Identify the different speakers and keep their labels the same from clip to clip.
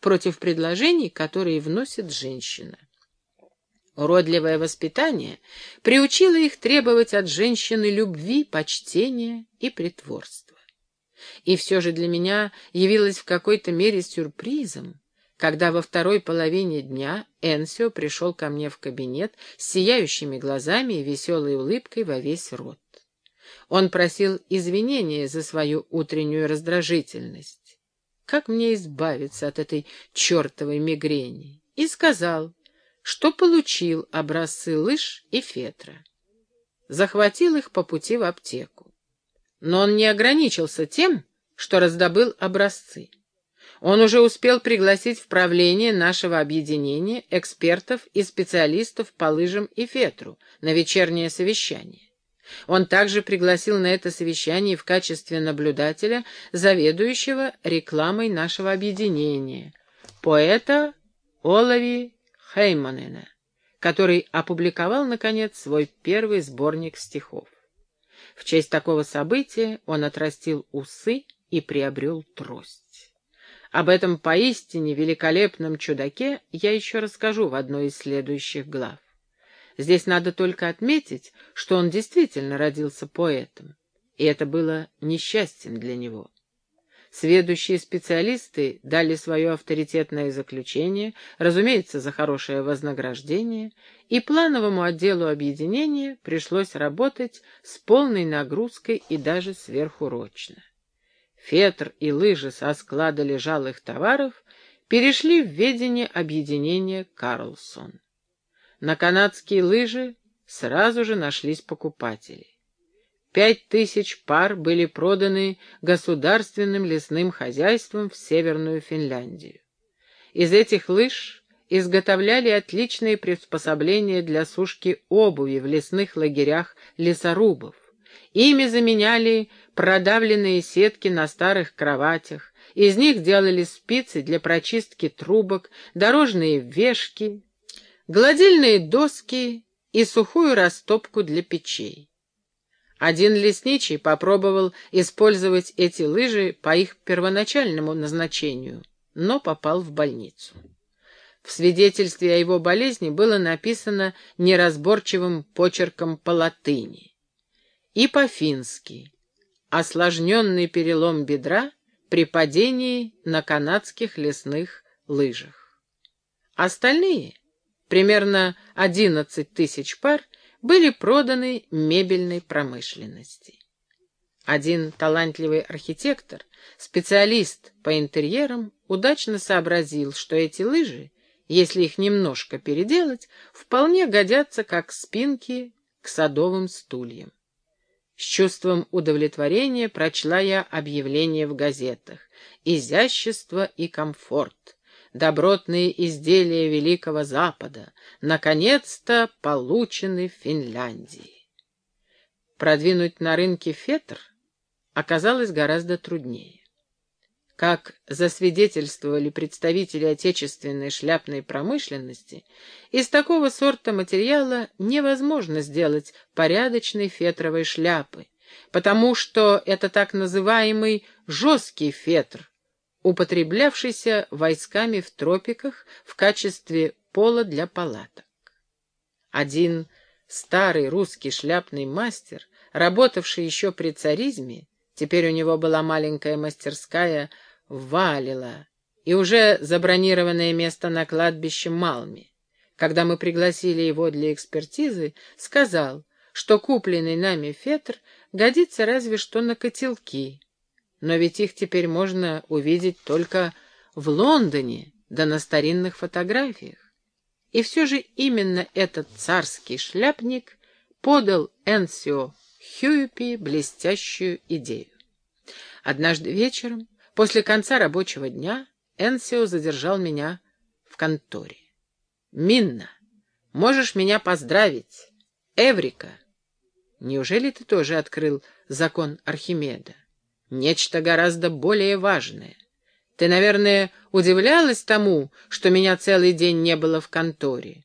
Speaker 1: против предложений, которые вносит женщина. Уродливое воспитание приучило их требовать от женщины любви, почтения и притворства. И все же для меня явилось в какой-то мере сюрпризом, когда во второй половине дня Энсио пришел ко мне в кабинет с сияющими глазами и веселой улыбкой во весь рот. Он просил извинения за свою утреннюю раздражительность. Как мне избавиться от этой чертовой мигрени? И сказал, что получил образцы лыж и фетра. Захватил их по пути в аптеку. Но он не ограничился тем, что раздобыл образцы. Он уже успел пригласить в правление нашего объединения экспертов и специалистов по лыжам и фетру на вечернее совещание. Он также пригласил на это совещание в качестве наблюдателя заведующего рекламой нашего объединения, поэта Олави Хейманена, который опубликовал, наконец, свой первый сборник стихов. В честь такого события он отрастил усы и приобрел трость. Об этом поистине великолепном чудаке я еще расскажу в одной из следующих глав. Здесь надо только отметить, что он действительно родился поэтом, и это было несчастьем для него. Сведущие специалисты дали свое авторитетное заключение, разумеется, за хорошее вознаграждение, и плановому отделу объединения пришлось работать с полной нагрузкой и даже сверхурочно. Фетр и лыжи со склада лежалых товаров перешли в ведение объединения «Карлсон». На канадские лыжи сразу же нашлись покупатели. Пять тысяч пар были проданы государственным лесным хозяйством в Северную Финляндию. Из этих лыж изготовляли отличные приспособления для сушки обуви в лесных лагерях лесорубов. Ими заменяли продавленные сетки на старых кроватях, из них делали спицы для прочистки трубок, дорожные вешки, гладильные доски и сухую растопку для печей. Один лесничий попробовал использовать эти лыжи по их первоначальному назначению, но попал в больницу. В свидетельстве о его болезни было написано неразборчивым почерком по латыни. И по-фински «Осложненный перелом бедра при падении на канадских лесных лыжах». Остальные, примерно 11 тысяч пар, были проданы мебельной промышленности. Один талантливый архитектор, специалист по интерьерам, удачно сообразил, что эти лыжи, если их немножко переделать, вполне годятся как спинки к садовым стульям. С чувством удовлетворения прочла я объявление в газетах «Изящество и комфорт», добротные изделия Великого Запада, наконец-то получены в Финляндии. Продвинуть на рынке фетр оказалось гораздо труднее. Как засвидетельствовали представители отечественной шляпной промышленности, из такого сорта материала невозможно сделать порядочной фетровой шляпы, потому что это так называемый жесткий фетр, употреблявшийся войсками в тропиках в качестве пола для палаток. Один старый русский шляпный мастер, работавший еще при царизме, теперь у него была маленькая мастерская Валила и уже забронированное место на кладбище Малми. Когда мы пригласили его для экспертизы, сказал, что купленный нами фетр годится разве что на котелки, но ведь их теперь можно увидеть только в Лондоне, да на старинных фотографиях. И все же именно этот царский шляпник подал Энсио Хьюипи блестящую идею. Однажды вечером, после конца рабочего дня, Энсио задержал меня в конторе. «Минна, можешь меня поздравить? Эврика!» «Неужели ты тоже открыл закон Архимеда?» Нечто гораздо более важное. Ты, наверное, удивлялась тому, что меня целый день не было в конторе.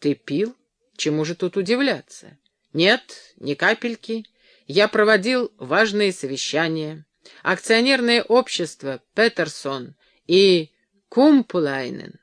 Speaker 1: Ты пил? Чему же тут удивляться? Нет, ни капельки. Я проводил важные совещания. Акционерное общество Петерсон и Кумпулайнен.